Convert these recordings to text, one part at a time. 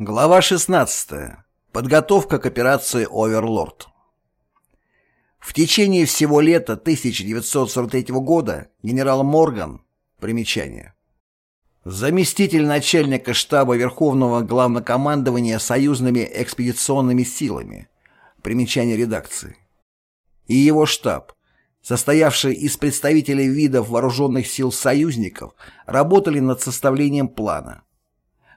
Глава 16. Подготовка к операции «Оверлорд». В течение всего лета 1943 года генерал Морган, примечание, заместитель начальника штаба Верховного Главнокомандования союзными экспедиционными силами, примечание редакции, и его штаб, состоявший из представителей видов вооруженных сил союзников, работали над составлением плана.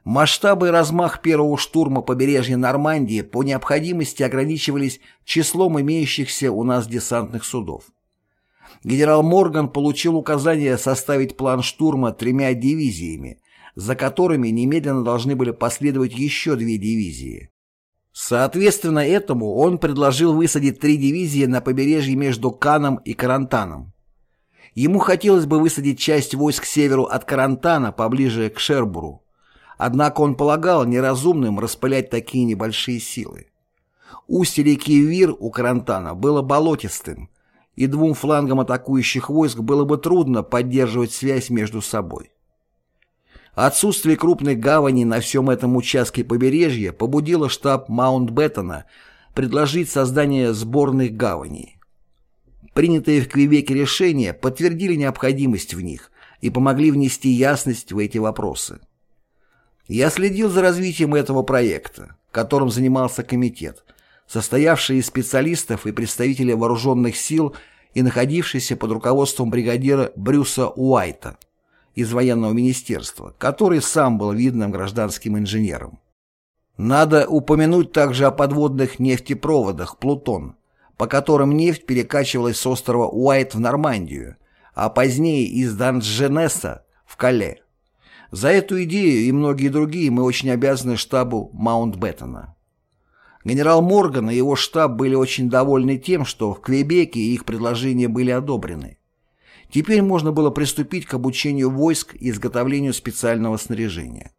Масштабы и размах первого штурма побережья Нормандии по необходимости ограничивались числом имеющихся у нас десантных судов. Генерал Морган получил указание составить план штурма тремя дивизиями, за которыми немедленно должны были последовать еще две дивизии. Соответственно этому он предложил высадить три дивизии на побережье между Каном и Карантаном. Ему хотелось бы высадить часть войск к северу от Карантана поближе к Шербуру. Однако он полагал неразумным распылять такие небольшие силы. Устье реки Вир у Карантана было болотистым, и двум флангам атакующих войск было бы трудно поддерживать связь между собой. Отсутствие крупных гаваней на всем этом участке побережья побудило штаб Маунтбеттена предложить создание сборных гаваней. Принятые в Квебеке решения подтвердили необходимость в них и помогли внести ясность в эти вопросы. Я следил за развитием этого проекта, которым занимался комитет, состоявший из специалистов и представителей вооруженных сил и находившийся под руководством бригадира Брюса Уайта из военного министерства, который сам был видным гражданским инженером. Надо упомянуть также о подводных нефтепроводах «Плутон», по которым нефть перекачивалась с острова Уайт в Нормандию, а позднее из Дандженеса в Кале. За эту идею и многие другие мы очень обязаны штабу Маунтбеттена. Генерал Морган и его штаб были очень довольны тем, что в Квебеке их предложения были одобрены. Теперь можно было приступить к обучению войск и изготовлению специального снаряжения.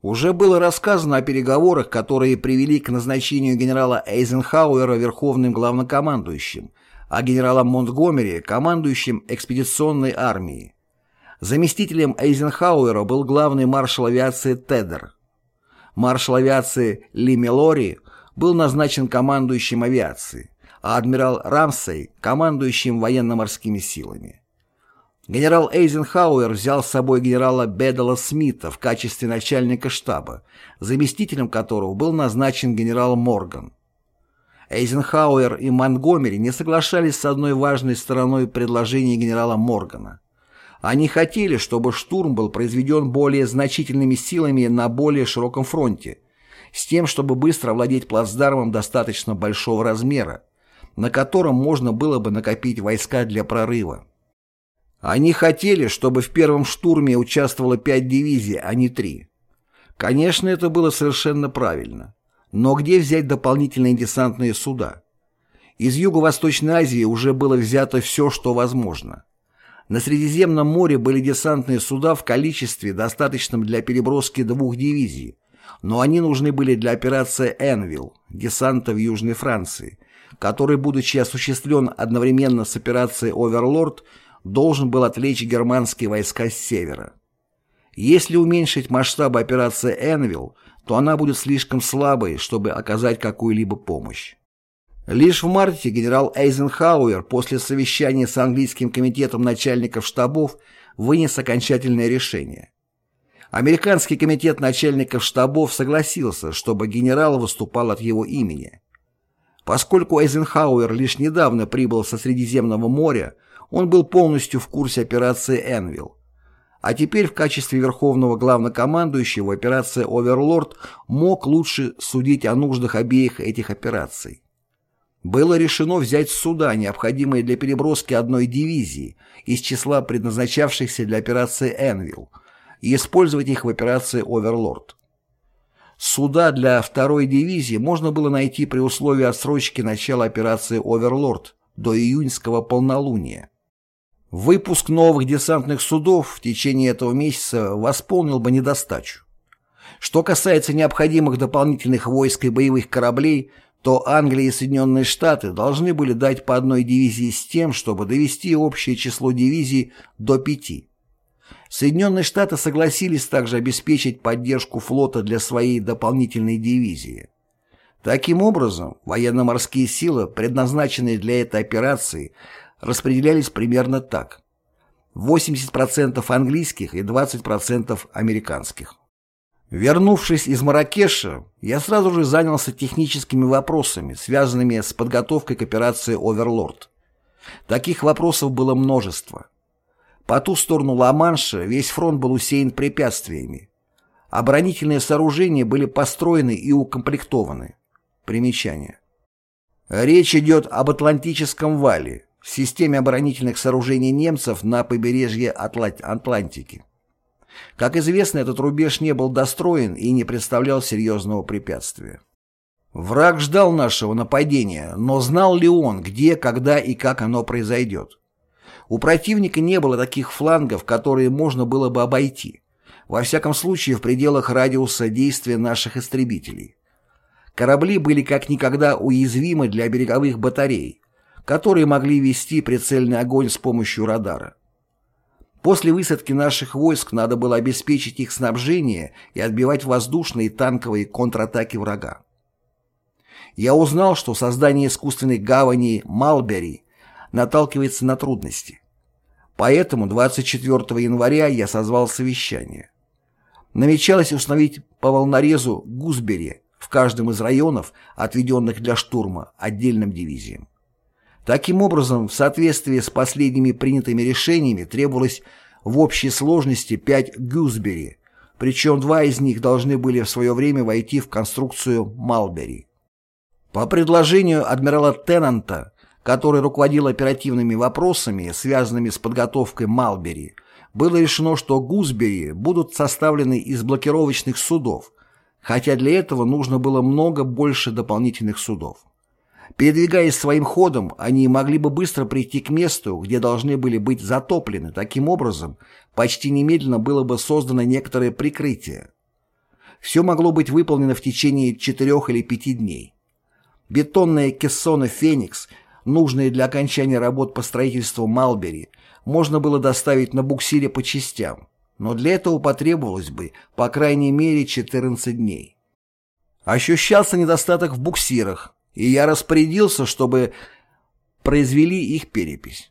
Уже было рассказано о переговорах, которые привели к назначению генерала Эйзенхауэра верховным главнокомандующим, а генерала Монтгомери – командующим экспедиционной армией. Заместителем Эйзенхауэра был главный маршал авиации Тедер. Маршал авиации Ли Мелори был назначен командующим авиацией, а адмирал Рамсей – командующим военно-морскими силами. Генерал Эйзенхауэр взял с собой генерала Бедала Смита в качестве начальника штаба, заместителем которого был назначен генерал Морган. Эйзенхауэр и Монгомери не соглашались с одной важной стороной предложения генерала Моргана. Они хотели, чтобы штурм был произведен более значительными силами на более широком фронте, с тем, чтобы быстро овладеть плацдармом достаточно большого размера, на котором можно было бы накопить войска для прорыва. Они хотели, чтобы в первом штурме участвовало пять дивизий, а не три. Конечно, это было совершенно правильно. Но где взять дополнительные десантные суда? Из Юго-Восточной Азии уже было взято все, что возможно. На Средиземном море были десантные суда в количестве, достаточном для переброски двух дивизий, но они нужны были для операции «Энвилл» десанта в Южной Франции, который, будучи осуществлен одновременно с операцией «Оверлорд», должен был отвлечь германские войска с севера. Если уменьшить масштабы операции «Энвилл», то она будет слишком слабой, чтобы оказать какую-либо помощь. Лишь в марте генерал Эйзенхауэр после совещания с английским комитетом начальников штабов вынес окончательное решение. Американский комитет начальников штабов согласился, чтобы генерал выступал от его имени. Поскольку Эйзенхауэр лишь недавно прибыл со Средиземного моря, он был полностью в курсе операции «Энвилл». А теперь в качестве верховного главнокомандующего операции «Оверлорд» мог лучше судить о нуждах обеих этих операций. Было решено взять суда, необходимые для переброски одной дивизии из числа предназначавшихся для операции «Энвилл», и использовать их в операции «Оверлорд». Суда для второй дивизии можно было найти при условии отсрочки начала операции «Оверлорд» до июньского полнолуния. Выпуск новых десантных судов в течение этого месяца восполнил бы недостачу. Что касается необходимых дополнительных войск и боевых кораблей, то Англия и Соединенные Штаты должны были дать по одной дивизии с тем, чтобы довести общее число дивизий до пяти. Соединенные Штаты согласились также обеспечить поддержку флота для своей дополнительной дивизии. Таким образом, военно-морские силы, предназначенные для этой операции, распределялись примерно так. 80% английских и 20% американских. Вернувшись из Маракеша, я сразу же занялся техническими вопросами, связанными с подготовкой к операции «Оверлорд». Таких вопросов было множество. По ту сторону Ла-Манша весь фронт был усеян препятствиями. Оборонительные сооружения были построены и укомплектованы. Примечание. Речь идет об Атлантическом вале, системе оборонительных сооружений немцев на побережье Атлантики. Как известно, этот рубеж не был достроен и не представлял серьезного препятствия. Враг ждал нашего нападения, но знал ли он, где, когда и как оно произойдет? У противника не было таких флангов, которые можно было бы обойти, во всяком случае в пределах радиуса действия наших истребителей. Корабли были как никогда уязвимы для береговых батарей, которые могли вести прицельный огонь с помощью радара. После высадки наших войск надо было обеспечить их снабжение и отбивать воздушные танковые контратаки врага. Я узнал, что создание искусственной гавани Малбери наталкивается на трудности. Поэтому 24 января я созвал совещание. Намечалось установить по волнорезу Гузбери в каждом из районов, отведенных для штурма, отдельным дивизиям. Таким образом, в соответствии с последними принятыми решениями требовалось в общей сложности 5 Гюзбери, причем два из них должны были в свое время войти в конструкцию Малбери. По предложению адмирала Теннанта, который руководил оперативными вопросами, связанными с подготовкой Малбери, было решено, что Гузбери будут составлены из блокировочных судов, хотя для этого нужно было много больше дополнительных судов. Передвигаясь своим ходом, они могли бы быстро прийти к месту, где должны были быть затоплены. Таким образом, почти немедленно было бы создано некоторое прикрытие. Все могло быть выполнено в течение четырех или пяти дней. Бетонные кессоны «Феникс», нужные для окончания работ по строительству Малбери, можно было доставить на буксире по частям, но для этого потребовалось бы, по крайней мере, 14 дней. Ощущался недостаток в буксирах, и я распорядился, чтобы произвели их перепись.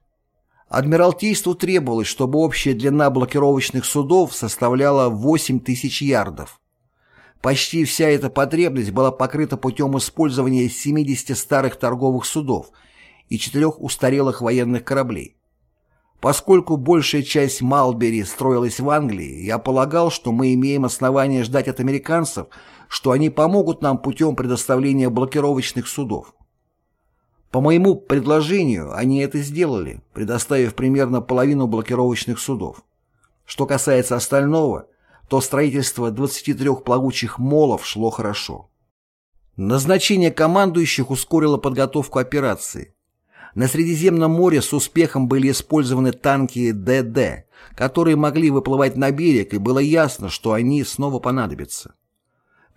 Адмиралтейству требовалось, чтобы общая длина блокировочных судов составляла 8 тысяч ярдов. Почти вся эта потребность была покрыта путем использования 70 старых торговых судов и четырех устарелых военных кораблей. Поскольку большая часть Малбери строилась в Англии, я полагал, что мы имеем основания ждать от американцев, что они помогут нам путем предоставления блокировочных судов. По моему предложению, они это сделали, предоставив примерно половину блокировочных судов. Что касается остального, то строительство 23 плавучих молов шло хорошо. Назначение командующих ускорило подготовку операции. На Средиземном море с успехом были использованы танки ДД, которые могли выплывать на берег, и было ясно, что они снова понадобятся.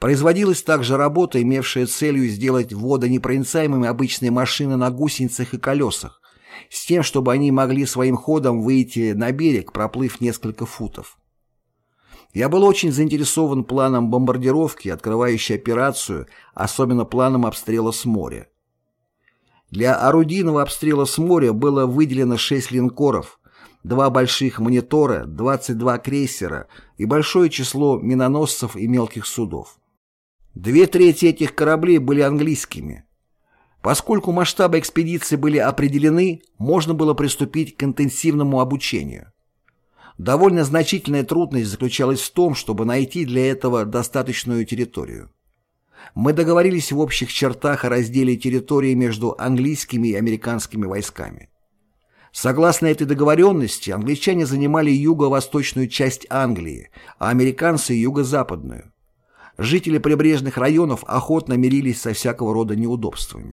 Производилась также работа, имевшая целью сделать водонепроницаемыми обычные машины на гусеницах и колесах, с тем, чтобы они могли своим ходом выйти на берег, проплыв несколько футов. Я был очень заинтересован планом бомбардировки, открывающей операцию, особенно планом обстрела с моря. Для орудийного обстрела с моря было выделено 6 линкоров, два больших монитора, 22 крейсера и большое число миноносцев и мелких судов. Две трети этих кораблей были английскими. Поскольку масштабы экспедиции были определены, можно было приступить к интенсивному обучению. Довольно значительная трудность заключалась в том, чтобы найти для этого достаточную территорию. Мы договорились в общих чертах о разделе территории между английскими и американскими войсками. Согласно этой договоренности, англичане занимали юго-восточную часть Англии, а американцы – юго-западную. Жители прибрежных районов охотно мирились со всякого рода неудобствами.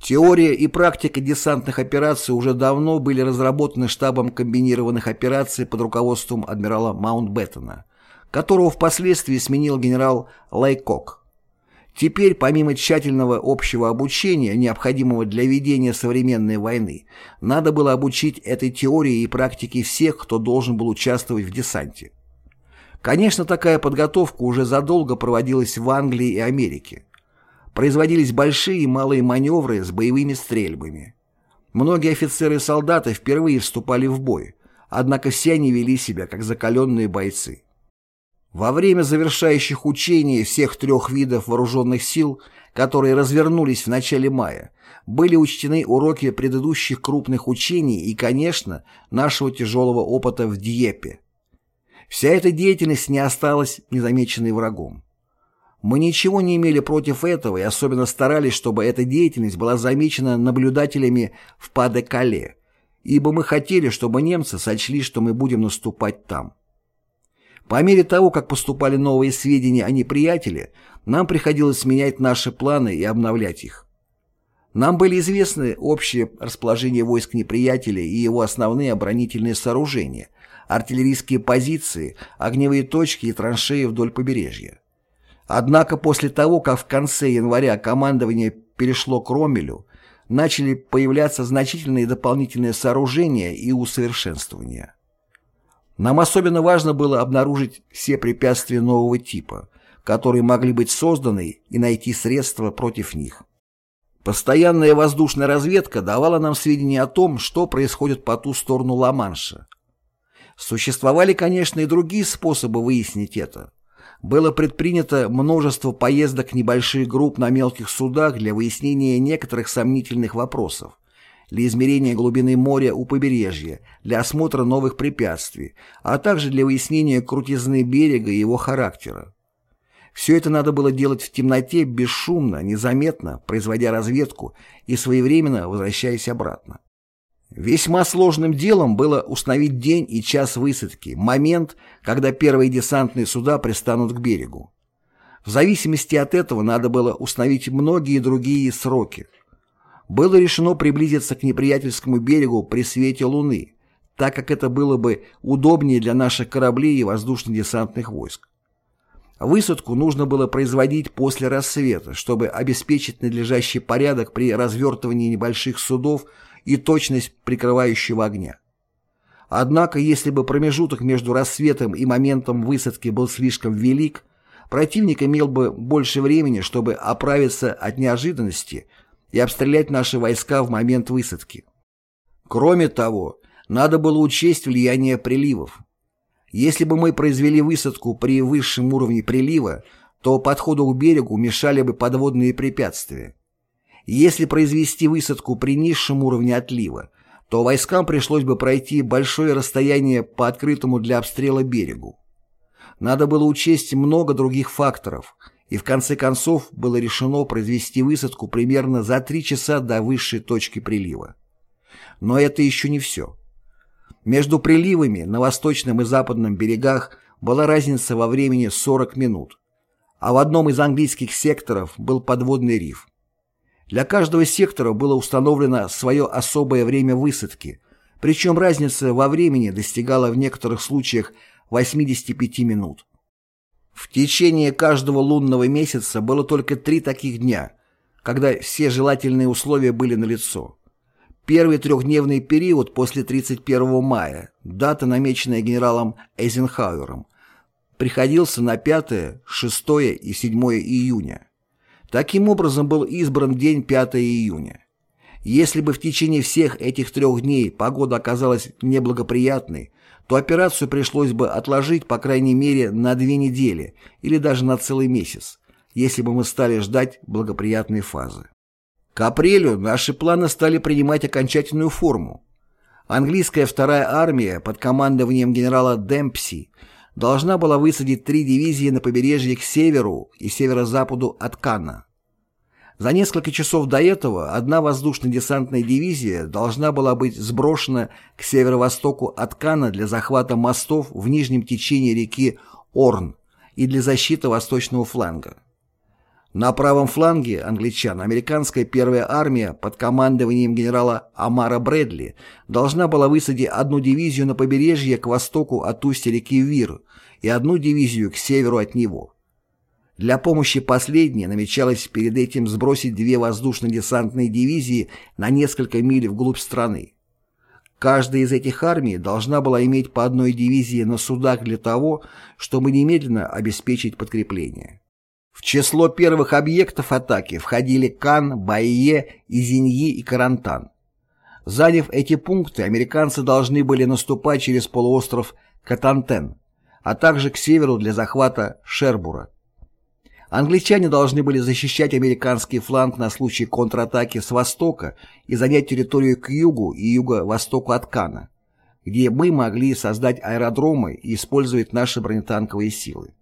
Теория и практика десантных операций уже давно были разработаны штабом комбинированных операций под руководством адмирала Маунтбеттена, которого впоследствии сменил генерал Лайкок. Теперь, помимо тщательного общего обучения, необходимого для ведения современной войны, надо было обучить этой теории и практике всех, кто должен был участвовать в десанте. Конечно, такая подготовка уже задолго проводилась в Англии и Америке. Производились большие и малые маневры с боевыми стрельбами. Многие офицеры и солдаты впервые вступали в бой, однако все они вели себя как закаленные бойцы. Во время завершающих учений всех трех видов вооруженных сил, которые развернулись в начале мая, были учтены уроки предыдущих крупных учений и, конечно, нашего тяжелого опыта в Диепе. Вся эта деятельность не осталась незамеченной врагом. Мы ничего не имели против этого и особенно старались, чтобы эта деятельность была замечена наблюдателями в Паде-Кале, ибо мы хотели, чтобы немцы сочли, что мы будем наступать там. По мере того, как поступали новые сведения о неприятеле, нам приходилось менять наши планы и обновлять их. Нам были известны общее расположение войск неприятеля и его основные оборонительные сооружения – артиллерийские позиции, огневые точки и траншеи вдоль побережья. Однако после того, как в конце января командование перешло к Ромелю, начали появляться значительные дополнительные сооружения и усовершенствования. Нам особенно важно было обнаружить все препятствия нового типа, которые могли быть созданы и найти средства против них. Постоянная воздушная разведка давала нам сведения о том, что происходит по ту сторону Ла-Манша, Существовали, конечно, и другие способы выяснить это. Было предпринято множество поездок небольших групп на мелких судах для выяснения некоторых сомнительных вопросов, для измерения глубины моря у побережья, для осмотра новых препятствий, а также для выяснения крутизны берега и его характера. Все это надо было делать в темноте, бесшумно, незаметно, производя разведку и своевременно возвращаясь обратно. Весьма сложным делом было установить день и час высадки, момент, когда первые десантные суда пристанут к берегу. В зависимости от этого надо было установить многие другие сроки. Было решено приблизиться к неприятельскому берегу при свете луны, так как это было бы удобнее для наших кораблей и воздушно-десантных войск. Высадку нужно было производить после рассвета, чтобы обеспечить надлежащий порядок при развертывании небольших судов и точность прикрывающего огня. Однако, если бы промежуток между рассветом и моментом высадки был слишком велик, противник имел бы больше времени, чтобы оправиться от неожиданности и обстрелять наши войска в момент высадки. Кроме того, надо было учесть влияние приливов. Если бы мы произвели высадку при высшем уровне прилива, то подходу к берегу мешали бы подводные препятствия. Если произвести высадку при низшем уровне отлива, то войскам пришлось бы пройти большое расстояние по открытому для обстрела берегу. Надо было учесть много других факторов, и в конце концов было решено произвести высадку примерно за три часа до высшей точки прилива. Но это еще не все. Между приливами на восточном и западном берегах была разница во времени 40 минут, а в одном из английских секторов был подводный риф. Для каждого сектора было установлено свое особое время высадки, причем разница во времени достигала в некоторых случаях 85 минут. В течение каждого лунного месяца было только три таких дня, когда все желательные условия были налицо. Первый трехдневный период после 31 мая, дата, намеченная генералом Эйзенхауэром, приходился на 5, 6 и 7 июня. Таким образом был избран день 5 июня. Если бы в течение всех этих трех дней погода оказалась неблагоприятной, то операцию пришлось бы отложить по крайней мере на две недели или даже на целый месяц, если бы мы стали ждать благоприятной фазы. К апрелю наши планы стали принимать окончательную форму. Английская вторая армия под командованием генерала Демпси должна была высадить три дивизии на побережье к северу и северо-западу от Канна. За несколько часов до этого одна воздушно-десантная дивизия должна была быть сброшена к северо-востоку от Канна для захвата мостов в нижнем течении реки Орн и для защиты восточного фланга. На правом фланге англичан американская первая армия под командованием генерала Амара Брэдли должна была высадить одну дивизию на побережье к востоку от устья реки Вир и одну дивизию к северу от него. Для помощи последней намечалось перед этим сбросить две воздушно-десантные дивизии на несколько миль вглубь страны. Каждая из этих армий должна была иметь по одной дивизии на судах для того, чтобы немедленно обеспечить подкрепление. В число первых объектов атаки входили Кан, Байе, Изиньи и Карантан. Заняв эти пункты, американцы должны были наступать через полуостров Катантен, а также к северу для захвата Шербура. Англичане должны были защищать американский фланг на случай контратаки с востока и занять территорию к югу и юго-востоку от Кана, где мы могли создать аэродромы и использовать наши бронетанковые силы.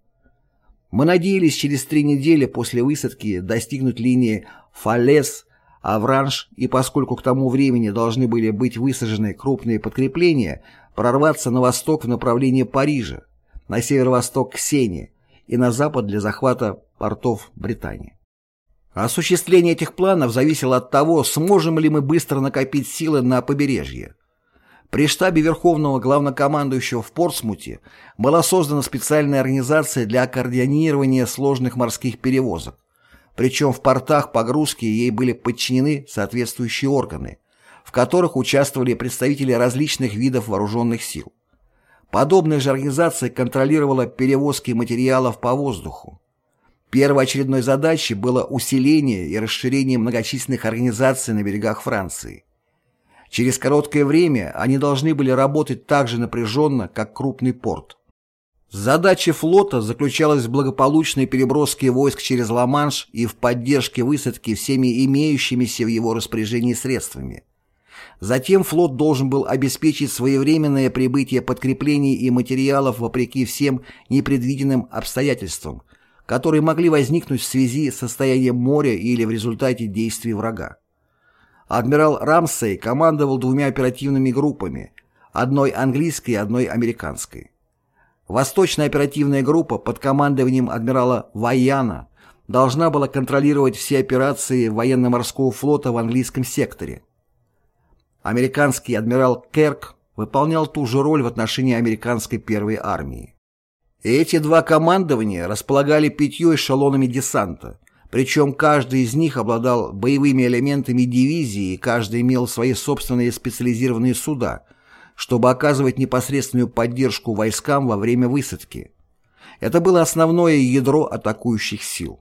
Мы надеялись через три недели после высадки достигнуть линии Фалес, Авранж, и поскольку к тому времени должны были быть высажены крупные подкрепления, прорваться на восток в направлении Парижа, на северо-восток к Сене и на запад для захвата портов Британии. Осуществление этих планов зависело от того, сможем ли мы быстро накопить силы на побережье. При штабе Верховного Главнокомандующего в Портсмуте была создана специальная организация для координирования сложных морских перевозок. Причем в портах погрузки ей были подчинены соответствующие органы, в которых участвовали представители различных видов вооруженных сил. Подобная же организация контролировала перевозки материалов по воздуху. Первоочередной задачей было усиление и расширение многочисленных организаций на берегах Франции. Через короткое время они должны были работать так же напряженно, как крупный порт. Задача флота заключалась в благополучной переброске войск через Ла-Манш и в поддержке высадки всеми имеющимися в его распоряжении средствами. Затем флот должен был обеспечить своевременное прибытие подкреплений и материалов вопреки всем непредвиденным обстоятельствам, которые могли возникнуть в связи с состоянием моря или в результате действий врага. Адмирал Рамсей командовал двумя оперативными группами, одной английской и одной американской. Восточная оперативная группа под командованием адмирала Вайяна должна была контролировать все операции военно-морского флота в английском секторе. Американский адмирал Керк выполнял ту же роль в отношении американской первой армии. Эти два командования располагали пятью эшелонами десанта, причем каждый из них обладал боевыми элементами дивизии и каждый имел свои собственные специализированные суда, чтобы оказывать непосредственную поддержку войскам во время высадки. Это было основное ядро атакующих сил.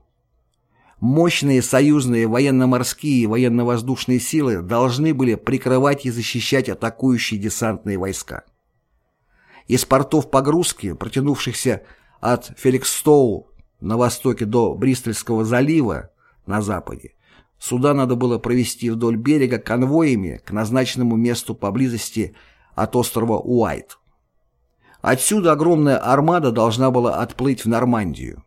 Мощные союзные военно-морские и военно-воздушные силы должны были прикрывать и защищать атакующие десантные войска. Из портов погрузки, протянувшихся от Феликстоу на востоке до Бристольского залива на западе, суда надо было провести вдоль берега конвоями к назначенному месту поблизости от острова Уайт. Отсюда огромная армада должна была отплыть в Нормандию.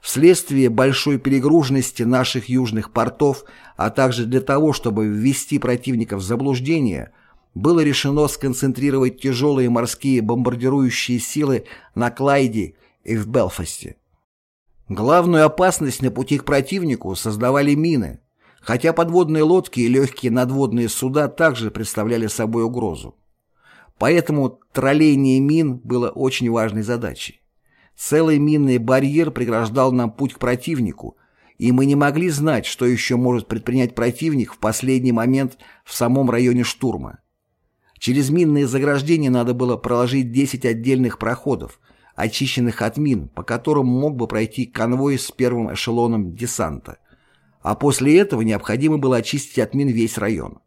Вследствие большой перегруженности наших южных портов, а также для того, чтобы ввести противника в заблуждение – было решено сконцентрировать тяжелые морские бомбардирующие силы на Клайде и в Белфасте. Главную опасность на пути к противнику создавали мины, хотя подводные лодки и легкие надводные суда также представляли собой угрозу. Поэтому тролление мин было очень важной задачей. Целый минный барьер преграждал нам путь к противнику, и мы не могли знать, что еще может предпринять противник в последний момент в самом районе штурма. Через минные заграждения надо было проложить 10 отдельных проходов, очищенных от мин, по которым мог бы пройти конвой с первым эшелоном десанта. А после этого необходимо было очистить от мин весь район.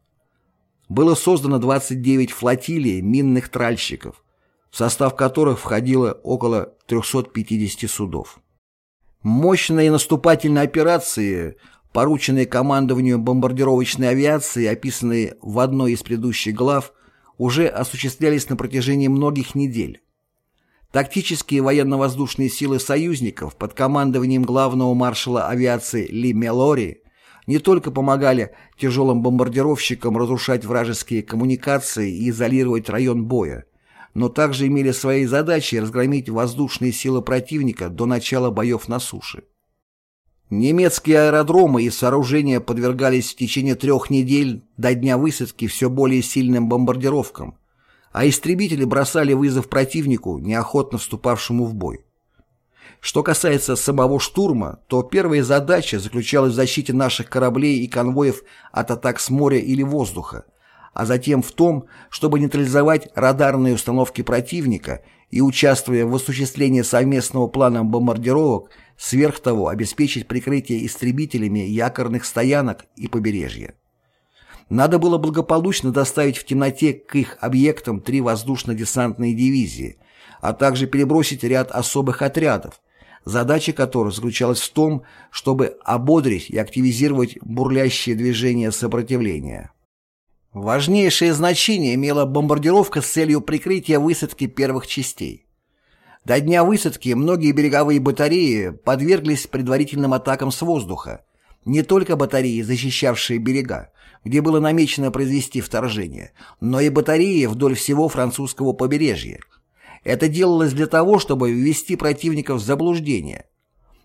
Было создано 29 флотилий минных тральщиков, в состав которых входило около 350 судов. Мощные наступательные операции, порученные командованию бомбардировочной авиации, описанные в одной из предыдущих глав, уже осуществлялись на протяжении многих недель. Тактические военно-воздушные силы союзников под командованием главного маршала авиации Ли Мелори не только помогали тяжелым бомбардировщикам разрушать вражеские коммуникации и изолировать район боя, но также имели своей задачей разгромить воздушные силы противника до начала боев на суше. Немецкие аэродромы и сооружения подвергались в течение трех недель до дня высадки все более сильным бомбардировкам, а истребители бросали вызов противнику, неохотно вступавшему в бой. Что касается самого штурма, то первая задача заключалась в защите наших кораблей и конвоев от атак с моря или воздуха, а затем в том, чтобы нейтрализовать радарные установки противника и, участвуя в осуществлении совместного плана бомбардировок, сверх того обеспечить прикрытие истребителями якорных стоянок и побережья. Надо было благополучно доставить в темноте к их объектам три воздушно-десантные дивизии, а также перебросить ряд особых отрядов, задача которых заключалась в том, чтобы ободрить и активизировать бурлящее движение сопротивления. Важнейшее значение имела бомбардировка с целью прикрытия высадки первых частей. До дня высадки многие береговые батареи подверглись предварительным атакам с воздуха, не только батареи, защищавшие берега, где было намечено произвести вторжение, но и батареи вдоль всего французского побережья. Это делалось для того, чтобы ввести противников в заблуждение.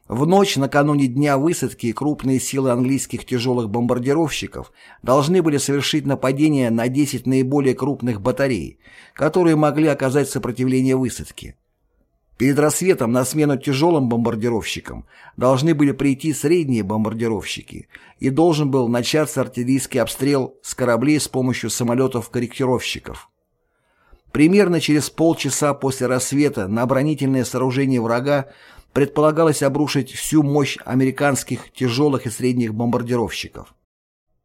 В ночь накануне дня высадки крупные силы английских тяжелых бомбардировщиков должны были совершить нападение на 10 наиболее крупных батарей, которые могли оказать сопротивление высадке. Перед рассветом на смену тяжелым бомбардировщикам должны были прийти средние бомбардировщики, и должен был начаться артиллерийский обстрел с кораблей с помощью самолетов-корректировщиков. Примерно через полчаса после рассвета на оборонительное сооружение врага предполагалось обрушить всю мощь американских тяжелых и средних бомбардировщиков.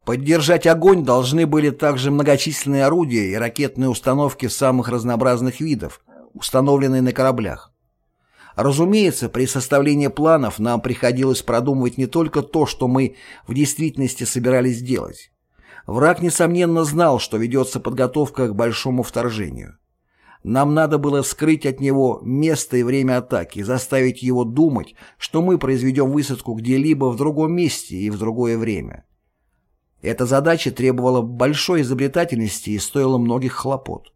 Поддержать огонь должны были также многочисленные орудия и ракетные установки самых разнообразных видов, установленные на кораблях. Разумеется, при составлении планов нам приходилось продумывать не только то, что мы в действительности собирались делать. Враг, несомненно, знал, что ведется подготовка к большому вторжению. Нам надо было скрыть от него место и время атаки, заставить его думать, что мы произведем высадку где-либо в другом месте и в другое время. Эта задача требовала большой изобретательности и стоила многих хлопот.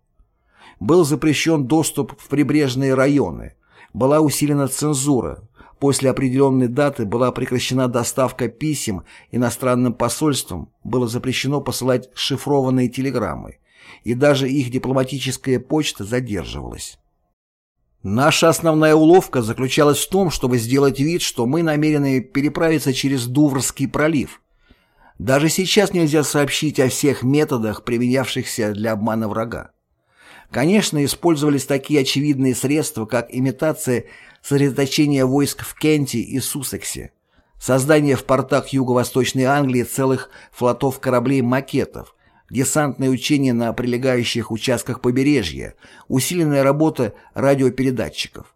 Был запрещен доступ в прибрежные районы – была усилена цензура. После определенной даты была прекращена доставка писем иностранным посольствам, было запрещено посылать шифрованные телеграммы, и даже их дипломатическая почта задерживалась. Наша основная уловка заключалась в том, чтобы сделать вид, что мы намерены переправиться через Дуврский пролив. Даже сейчас нельзя сообщить о всех методах, применявшихся для обмана врага. Конечно, использовались такие очевидные средства, как имитация сосредоточения войск в Кенте и Суссексе, создание в портах Юго-Восточной Англии целых флотов кораблей-макетов, десантные учения на прилегающих участках побережья, усиленная работа радиопередатчиков.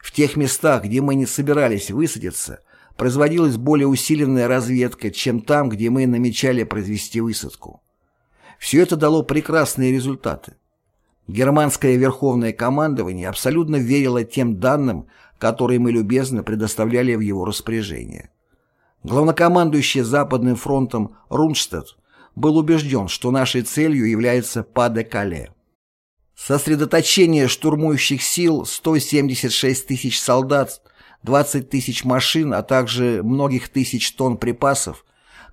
В тех местах, где мы не собирались высадиться, производилась более усиленная разведка, чем там, где мы намечали произвести высадку. Все это дало прекрасные результаты. Германское верховное командование абсолютно верило тем данным, которые мы любезно предоставляли в его распоряжение. Главнокомандующий Западным фронтом Рунштадт был убежден, что нашей целью является Па-де-Кале. Сосредоточение штурмующих сил 176 тысяч солдат, 20 тысяч машин, а также многих тысяч тонн припасов,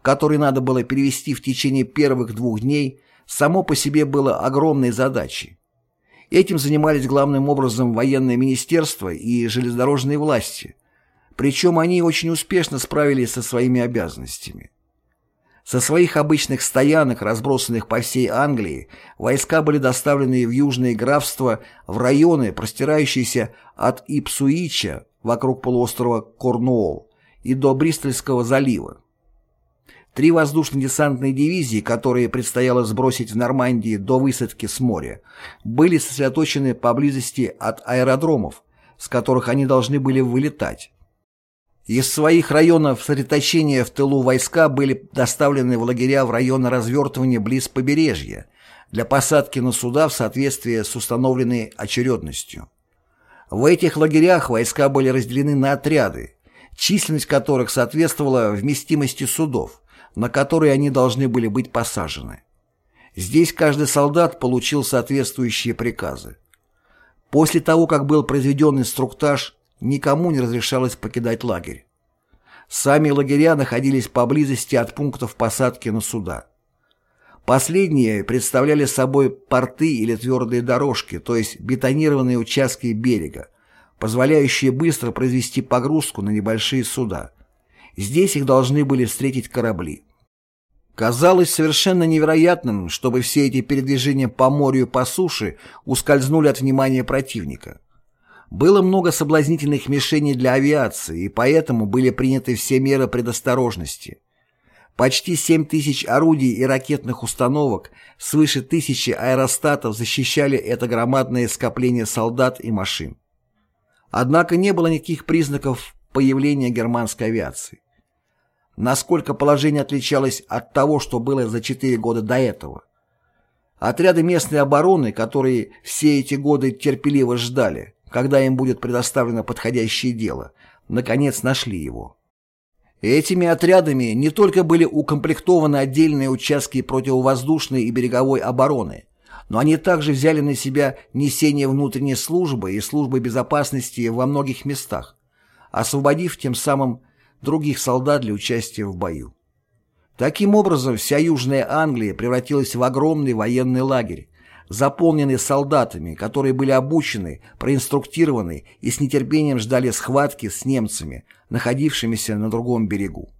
которые надо было перевести в течение первых двух дней, само по себе было огромной задачей. Этим занимались главным образом военное министерство и железнодорожные власти, причем они очень успешно справились со своими обязанностями. Со своих обычных стоянок, разбросанных по всей Англии, войска были доставлены в южные графства, в районы, простирающиеся от Ипсуича вокруг полуострова Корнуолл и до Бристольского залива. Три воздушно-десантные дивизии, которые предстояло сбросить в Нормандии до высадки с моря, были сосредоточены поблизости от аэродромов, с которых они должны были вылетать. Из своих районов сосредоточения в тылу войска были доставлены в лагеря в районы развертывания близ побережья для посадки на суда в соответствии с установленной очередностью. В этих лагерях войска были разделены на отряды, численность которых соответствовала вместимости судов, на которые они должны были быть посажены. Здесь каждый солдат получил соответствующие приказы. После того, как был произведен инструктаж, никому не разрешалось покидать лагерь. Сами лагеря находились поблизости от пунктов посадки на суда. Последние представляли собой порты или твердые дорожки, то есть бетонированные участки берега, позволяющие быстро произвести погрузку на небольшие суда. Здесь их должны были встретить корабли. Казалось совершенно невероятным, чтобы все эти передвижения по морю и по суше ускользнули от внимания противника. Было много соблазнительных мишеней для авиации, и поэтому были приняты все меры предосторожности. Почти 7 тысяч орудий и ракетных установок, свыше тысячи аэростатов защищали это громадное скопление солдат и машин. Однако не было никаких признаков появления германской авиации. Насколько положение отличалось от того, что было за четыре года до этого. Отряды местной обороны, которые все эти годы терпеливо ждали, когда им будет предоставлено подходящее дело, наконец нашли его. Этими отрядами не только были укомплектованы отдельные участки противовоздушной и береговой обороны, но они также взяли на себя несение внутренней службы и службы безопасности во многих местах, освободив тем самым других солдат для участия в бою. Таким образом, вся Южная Англия превратилась в огромный военный лагерь, заполненный солдатами, которые были обучены, проинструктированы и с нетерпением ждали схватки с немцами, находившимися на другом берегу.